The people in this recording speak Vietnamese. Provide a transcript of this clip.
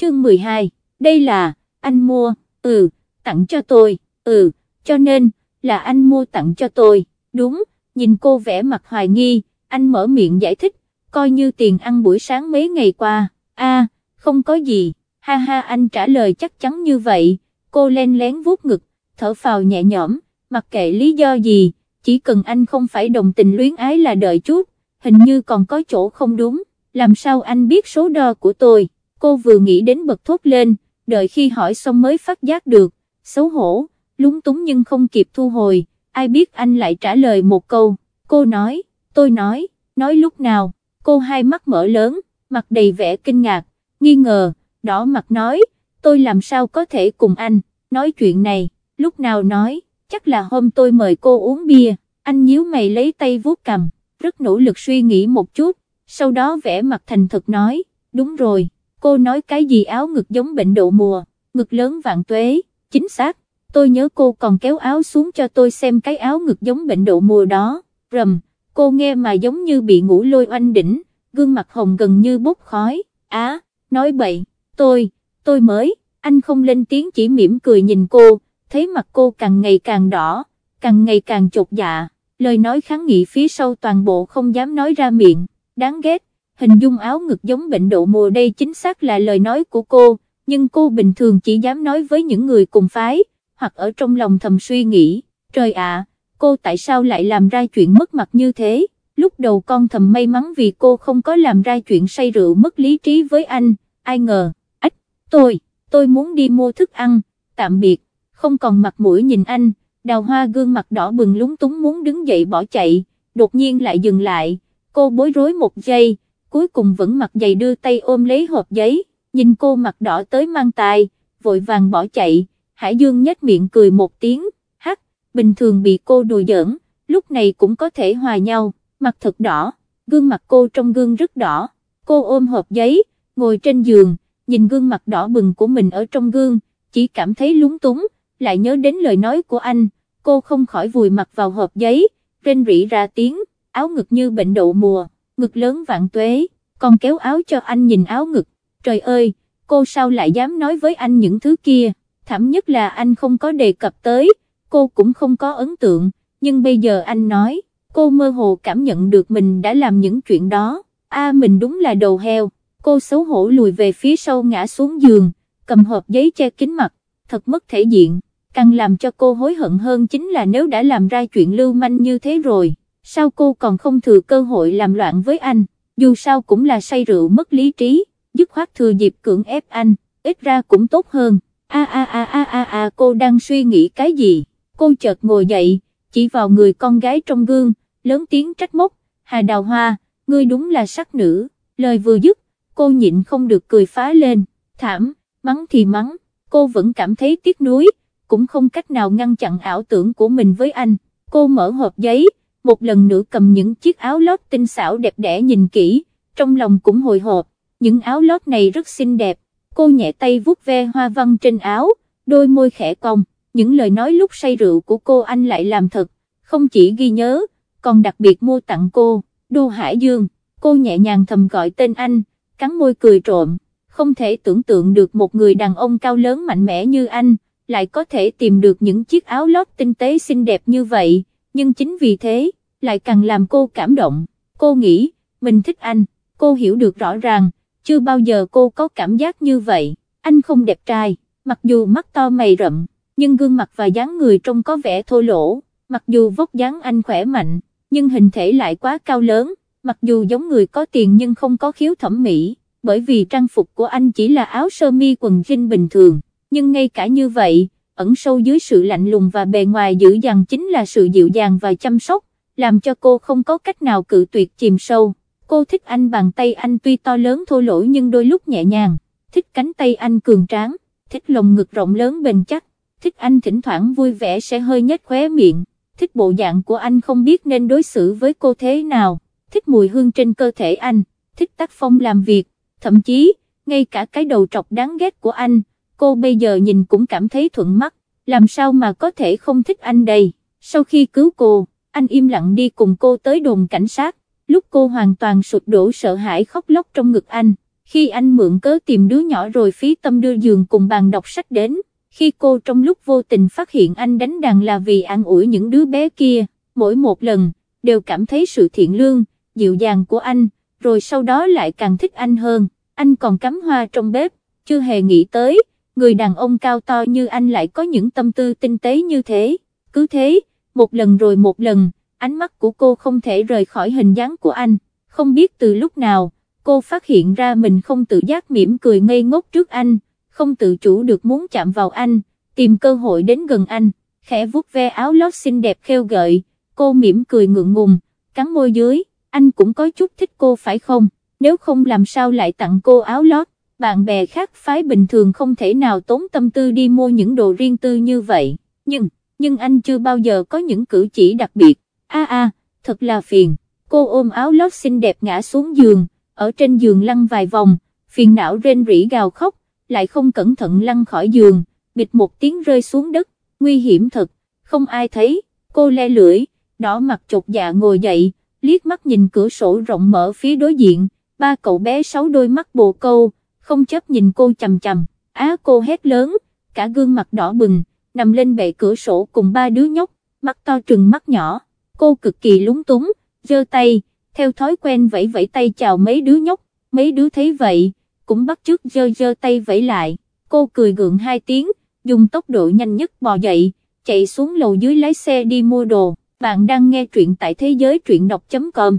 chương 12, đây là, anh mua, ừ, tặng cho tôi, ừ, cho nên, là anh mua tặng cho tôi, đúng, nhìn cô vẻ mặt hoài nghi, anh mở miệng giải thích, coi như tiền ăn buổi sáng mấy ngày qua, a không có gì, ha ha anh trả lời chắc chắn như vậy, cô len lén vuốt ngực, thở phào nhẹ nhõm, mặc kệ lý do gì, chỉ cần anh không phải đồng tình luyến ái là đợi chút, hình như còn có chỗ không đúng, làm sao anh biết số đo của tôi cô vừa nghĩ đến bật thốt lên, đợi khi hỏi xong mới phát giác được, xấu hổ, lúng túng nhưng không kịp thu hồi, ai biết anh lại trả lời một câu, cô nói, tôi nói, nói lúc nào, cô hai mắt mở lớn, mặt đầy vẻ kinh ngạc, nghi ngờ, đỏ mặt nói, tôi làm sao có thể cùng anh, nói chuyện này, lúc nào nói, chắc là hôm tôi mời cô uống bia, anh nhíu mày lấy tay vuốt cầm, rất nỗ lực suy nghĩ một chút, sau đó vẽ mặt thành thật nói, đúng rồi cô nói cái gì áo ngực giống bệnh độ mùa, ngực lớn vạn tuế, chính xác, tôi nhớ cô còn kéo áo xuống cho tôi xem cái áo ngực giống bệnh độ mùa đó, rầm, cô nghe mà giống như bị ngủ lôi oanh đỉnh, gương mặt hồng gần như bốc khói, á, nói bậy, tôi, tôi mới, anh không lên tiếng chỉ mỉm cười nhìn cô, thấy mặt cô càng ngày càng đỏ, càng ngày càng chột dạ, lời nói kháng nghị phía sau toàn bộ không dám nói ra miệng, đáng ghét, hình dung áo ngực giống bệnh độ mùa đây chính xác là lời nói của cô, nhưng cô bình thường chỉ dám nói với những người cùng phái, hoặc ở trong lòng thầm suy nghĩ, trời ạ, cô tại sao lại làm ra chuyện mất mặt như thế, lúc đầu con thầm may mắn vì cô không có làm ra chuyện say rượu mất lý trí với anh, ai ngờ, ách, tôi, tôi muốn đi mua thức ăn, tạm biệt, không còn mặt mũi nhìn anh, đào hoa gương mặt đỏ bừng lúng túng muốn đứng dậy bỏ chạy, đột nhiên lại dừng lại, cô bối rối một giây, cuối cùng vẫn mặc giày đưa tay ôm lấy hộp giấy, nhìn cô mặt đỏ tới mang tài, vội vàng bỏ chạy, Hải Dương nhếch miệng cười một tiếng, hắc, bình thường bị cô đùa giỡn, lúc này cũng có thể hòa nhau, mặt thật đỏ, gương mặt cô trong gương rất đỏ, cô ôm hộp giấy, ngồi trên giường, nhìn gương mặt đỏ bừng của mình ở trong gương, chỉ cảm thấy lúng túng, lại nhớ đến lời nói của anh, cô không khỏi vùi mặt vào hộp giấy, rên rỉ ra tiếng, áo ngực như bệnh đậu mùa ngực lớn vạn tuế, còn kéo áo cho anh nhìn áo ngực, trời ơi, cô sao lại dám nói với anh những thứ kia, thảm nhất là anh không có đề cập tới, cô cũng không có ấn tượng, nhưng bây giờ anh nói, cô mơ hồ cảm nhận được mình đã làm những chuyện đó, a à, mình đúng là đầu heo, cô xấu hổ lùi về phía sau ngã xuống giường, cầm hộp giấy che kín mặt, thật mất thể diện, càng làm cho cô hối hận hơn chính là nếu đã làm ra chuyện lưu manh như thế rồi sao cô còn không thừa cơ hội làm loạn với anh, dù sao cũng là say rượu mất lý trí, dứt khoát thừa dịp cưỡng ép anh, ít ra cũng tốt hơn, a a a a a a cô đang suy nghĩ cái gì, cô chợt ngồi dậy, chỉ vào người con gái trong gương, lớn tiếng trách móc, Hà Đào Hoa, ngươi đúng là sắc nữ, lời vừa dứt, cô nhịn không được cười phá lên, thảm, mắng thì mắng, cô vẫn cảm thấy tiếc nuối, cũng không cách nào ngăn chặn ảo tưởng của mình với anh, cô mở hộp giấy, một lần nữa cầm những chiếc áo lót tinh xảo đẹp đẽ nhìn kỹ, trong lòng cũng hồi hộp, những áo lót này rất xinh đẹp, cô nhẹ tay vuốt ve hoa văn trên áo, đôi môi khẽ cong, những lời nói lúc say rượu của cô anh lại làm thật, không chỉ ghi nhớ, còn đặc biệt mua tặng cô, Đô Hải Dương, cô nhẹ nhàng thầm gọi tên anh, cắn môi cười trộm, không thể tưởng tượng được một người đàn ông cao lớn mạnh mẽ như anh, lại có thể tìm được những chiếc áo lót tinh tế xinh đẹp như vậy, nhưng chính vì thế, lại càng làm cô cảm động, cô nghĩ, mình thích anh, cô hiểu được rõ ràng, chưa bao giờ cô có cảm giác như vậy, anh không đẹp trai, mặc dù mắt to mày rậm, nhưng gương mặt và dáng người trông có vẻ thô lỗ, mặc dù vóc dáng anh khỏe mạnh, nhưng hình thể lại quá cao lớn, mặc dù giống người có tiền nhưng không có khiếu thẩm mỹ, bởi vì trang phục của anh chỉ là áo sơ mi quần jean bình thường, nhưng ngay cả như vậy, ẩn sâu dưới sự lạnh lùng và bề ngoài dữ dằn chính là sự dịu dàng và chăm sóc, làm cho cô không có cách nào cự tuyệt chìm sâu. Cô thích anh bàn tay anh tuy to lớn thô lỗ nhưng đôi lúc nhẹ nhàng, thích cánh tay anh cường tráng, thích lồng ngực rộng lớn bền chắc, thích anh thỉnh thoảng vui vẻ sẽ hơi nhếch khóe miệng, thích bộ dạng của anh không biết nên đối xử với cô thế nào, thích mùi hương trên cơ thể anh, thích tác phong làm việc, thậm chí, ngay cả cái đầu trọc đáng ghét của anh, cô bây giờ nhìn cũng cảm thấy thuận mắt, làm sao mà có thể không thích anh đây, sau khi cứu cô anh im lặng đi cùng cô tới đồn cảnh sát, lúc cô hoàn toàn sụp đổ sợ hãi khóc lóc trong ngực anh, khi anh mượn cớ tìm đứa nhỏ rồi phí tâm đưa giường cùng bàn đọc sách đến, khi cô trong lúc vô tình phát hiện anh đánh đàn là vì an ủi những đứa bé kia, mỗi một lần, đều cảm thấy sự thiện lương, dịu dàng của anh, rồi sau đó lại càng thích anh hơn, anh còn cắm hoa trong bếp, chưa hề nghĩ tới, người đàn ông cao to như anh lại có những tâm tư tinh tế như thế, cứ thế một lần rồi một lần, ánh mắt của cô không thể rời khỏi hình dáng của anh, không biết từ lúc nào, cô phát hiện ra mình không tự giác mỉm cười ngây ngốc trước anh, không tự chủ được muốn chạm vào anh, tìm cơ hội đến gần anh, khẽ vuốt ve áo lót xinh đẹp khêu gợi, cô mỉm cười ngượng ngùng, cắn môi dưới, anh cũng có chút thích cô phải không, nếu không làm sao lại tặng cô áo lót, bạn bè khác phái bình thường không thể nào tốn tâm tư đi mua những đồ riêng tư như vậy, nhưng nhưng anh chưa bao giờ có những cử chỉ đặc biệt, a a, thật là phiền, cô ôm áo lót xinh đẹp ngã xuống giường, ở trên giường lăn vài vòng, phiền não rên rỉ gào khóc, lại không cẩn thận lăn khỏi giường, bịch một tiếng rơi xuống đất, nguy hiểm thật, không ai thấy, cô le lưỡi, đỏ mặt chột dạ ngồi dậy, liếc mắt nhìn cửa sổ rộng mở phía đối diện, ba cậu bé sáu đôi mắt bồ câu, không chấp nhìn cô chầm chầm, á cô hét lớn, cả gương mặt đỏ bừng, nằm lên bệ cửa sổ cùng ba đứa nhóc, mắt to trừng mắt nhỏ, cô cực kỳ lúng túng, giơ tay, theo thói quen vẫy vẫy tay chào mấy đứa nhóc, mấy đứa thấy vậy, cũng bắt chước giơ giơ tay vẫy lại, cô cười gượng hai tiếng, dùng tốc độ nhanh nhất bò dậy, chạy xuống lầu dưới lái xe đi mua đồ, bạn đang nghe truyện tại thế giới truyện đọc.com.